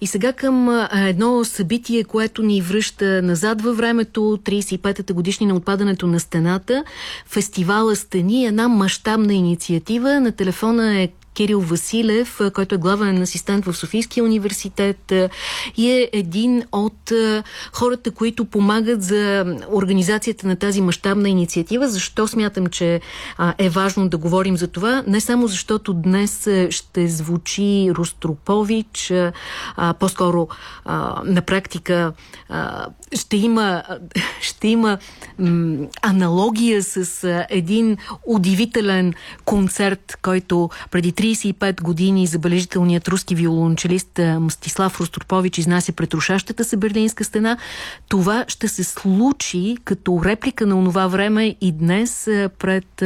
И сега към едно събитие, което ни връща назад във времето, 35-та годишнина отпадането на стената, фестивала Стени, една мащабна инициатива. На телефона е Кирил Василев, който е главен асистент в Софийския университет и е един от хората, които помагат за организацията на тази мащабна инициатива. Защо смятам, че е важно да говорим за това? Не само защото днес ще звучи Ростропович, по-скоро на практика ще има, ще има аналогия с един удивителен концерт, който преди 35 години забележителният руски виолончелист Мстислав Ростропович изнася пред рушащата се Берлинска стена. Това ще се случи като реплика на онова време и днес пред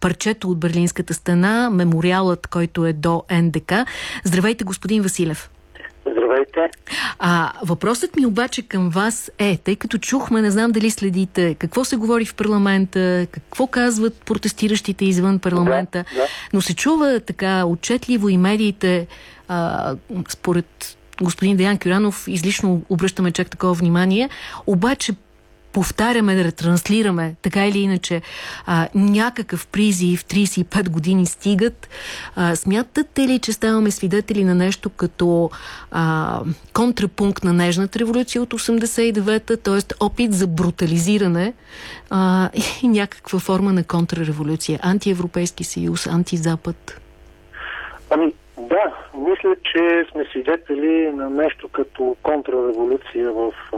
парчето от Берлинската стена, мемориалът, който е до НДК. Здравейте, господин Василев. Здравейте. А, въпросът ми обаче към вас е, тъй като чухме, не знам дали следите, какво се говори в парламента, какво казват протестиращите извън парламента, да, да. но се чува така отчетливо и медиите, а, според господин Деян Кюранов, излишно обръщаме чак такова внимание, обаче повтаряме, да ретранслираме, така или иначе, а, някакъв призив 35 години стигат. А, смятате ли, че ставаме свидетели на нещо като а, контрапункт на нежната революция от 89-та, т.е. опит за брутализиране а, и някаква форма на контрреволюция? Антиевропейски съюз, антизапад? Ами, да, мисля, че сме свидетели на нещо като контрреволюция в а,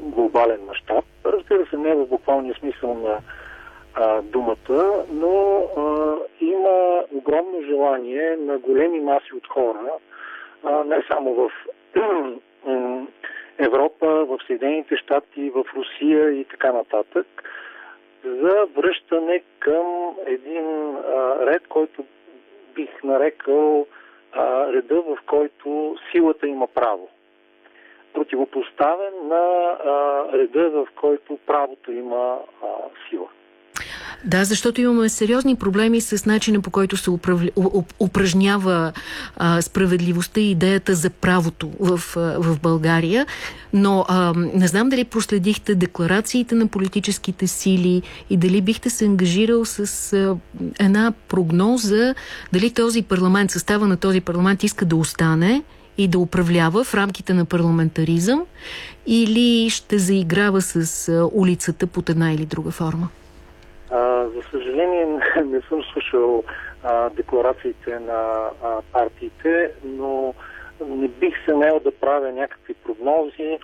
глобален мащаб. Не в буквалния смисъл на а, думата, но а, има огромно желание на големи маси от хора, а, не само в Европа, в Съединените щати, в Русия и така нататък, за връщане към един а, ред, който бих нарекал а, реда, в който силата има право. Противопоставен на а, реда, в който правото има а, сила. Да, защото имаме сериозни проблеми с начина по който се управля... упражнява а, справедливостта и идеята за правото в, в България. Но а, не знам дали проследихте декларациите на политическите сили и дали бихте се ангажирал с а, една прогноза дали този парламент, състава на този парламент иска да остане и да управлява в рамките на парламентаризъм или ще заиграва с улицата под една или друга форма? А, за съжаление не съм слушал а, декларациите на а, партиите, но не бих се наел да правя някакви прогнози.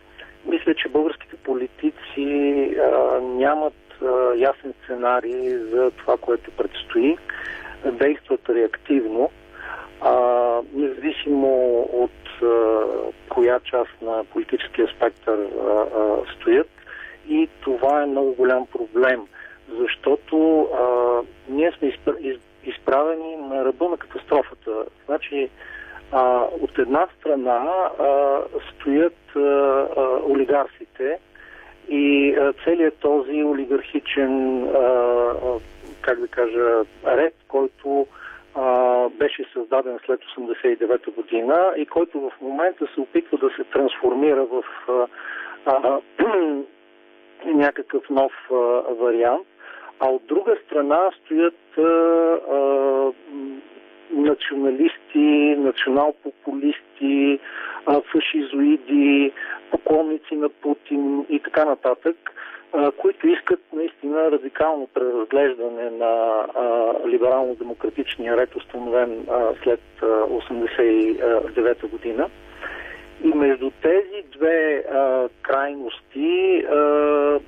Мисля, че българските политици а, нямат ясен сценарий за това, което предстои. Действат реактивно. А, независимо от коя част на политическия спектър стоят. И това е много голям проблем защото а, ние сме изправени на ръба на катастрофата. Значи, а, от една страна а, стоят а, а, олигарсите и а, целият този олигархичен, а, а, как да кажа, ред, който а, беше създаден след 89-та година и който в момента се опитва да се трансформира в а, някакъв нов а, вариант. А от друга страна стоят а, а, националисти, национал-популисти, фашизоиди, поклонници на Путин и така нататък, които искат наистина радикално преразглеждане на либерално-демократичния ред, установен след 1989 година. И между тези две а, крайности а,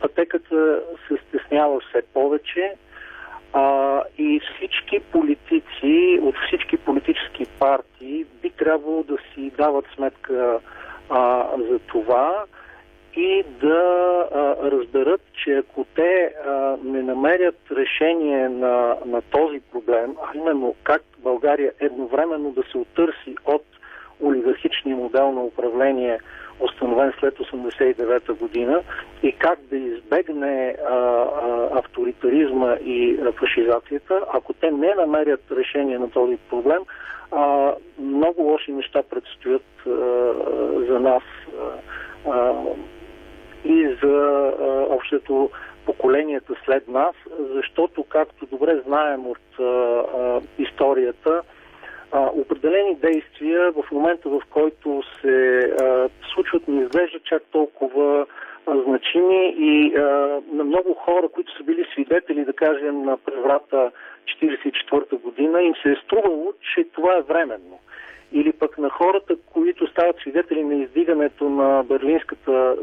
пътеката се стеснява все повече а, и всички политици от всички политически партии би трябвало да си дават сметка а, за това и да а, разберат, че ако те а, не намерят решение на, на този проблем, а именно как България едновременно да се отърси от олигархичния модел на управление установен след 89-та година и как да избегне а, а, авторитаризма и фашизацията, ако те не намерят решение на този проблем, а, много лоши неща предстоят а, за нас а, и за а, общото поколенията след нас, защото, както добре знаем от а, а, историята, а, определени действия в момента, в който се а, случват, не изглеждат чак толкова значими и а, на много хора, които са били свидетели, да кажем, на преврата 1944 година, им се е струвало, че това е временно. Или пък на хората, които стават свидетели на издигането на Берлинската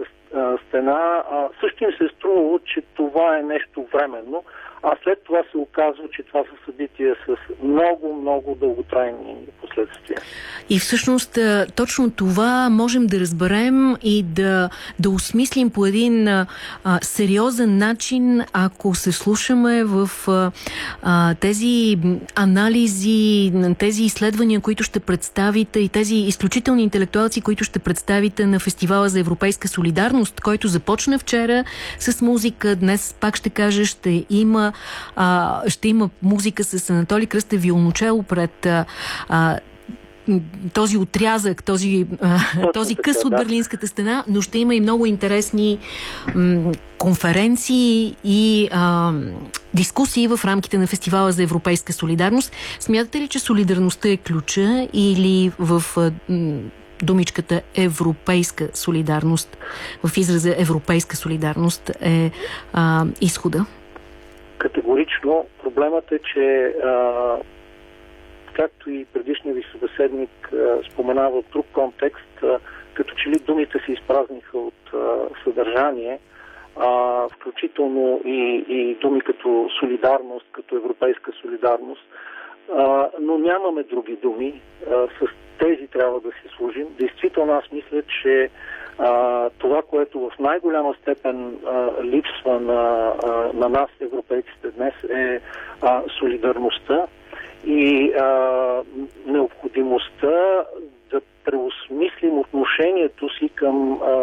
стена, също им се е струвало, че това е нещо временно а след това се оказва, че това са събития с много, много дълготрайни последствия. И всъщност точно това можем да разберем и да, да осмислим по един а, сериозен начин, ако се слушаме в а, тези анализи, тези изследвания, които ще представите и тези изключителни интелектуалци, които ще представите на Фестивала за европейска солидарност, който започна вчера с музика, днес пак ще кажа, ще има а, ще има музика с Анатолий Кръстев Вилночело пред а, този отрязък, този, този къс от Берлинската стена, но ще има и много интересни конференции и а, дискусии в рамките на Фестивала за европейска солидарност. Смятате ли, че солидарността е ключа или в а, думичката европейска солидарност, в израза европейска солидарност е а, изхода? Категорично. Проблемът е, че а, както и предишния ви събеседник споменава от друг контекст, а, като че ли думите се изпразниха от а, съдържание, а, включително и, и думи като солидарност, като европейска солидарност, а, но нямаме други думи. А, с тези трябва да си служим. Действително аз мисля, че а, това, което в най-голяма степен а, липсва на, а, на нас, европейците днес, е а, солидарността и а, необходимостта да преосмислим отношението си към а,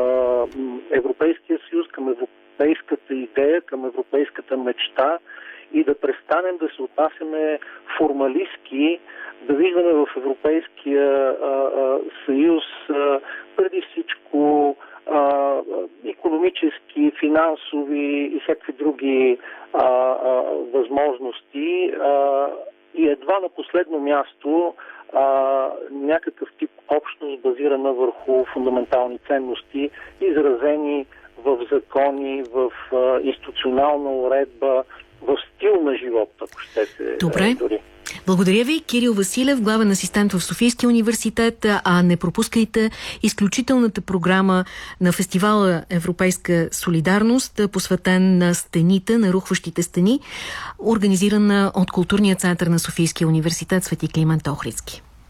Европейския съюз, към европейската идея, към европейската мечта и да престанем да се отнасяме формалистки, да виждаме в Европейския съюз преди всичко економически, финансови и всякакви други възможности и едва на последно място а, някакъв тип общност базирана върху фундаментални ценности, изразени в закони, в а, институционална уредба, в стил на живот, ако ще се Добре. дори. Благодаря ви, Кирил Василев, главен асистент в Софийския университет, а не пропускайте изключителната програма на фестивала Европейска солидарност, посветен на стените, на рухващите стени, организирана от Културния център на Софийския университет Свети Климент Охридски.